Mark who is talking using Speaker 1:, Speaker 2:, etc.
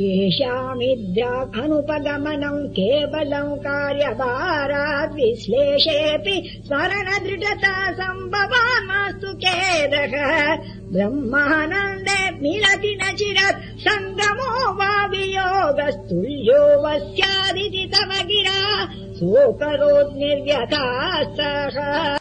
Speaker 1: येषामिद्रा अनुपगमनम् केवलम् कार्यभाराद्विश्लेषेऽपि स्मरणदृढता सम्भवान् मास्तु खेदः। ब्रह्मानन्दे मिलति न चिरत् सङ्गमो वा वियोगस्तुल्यो वस्यादिति तव गिरा। सोऽकरो निर्व्यथा सः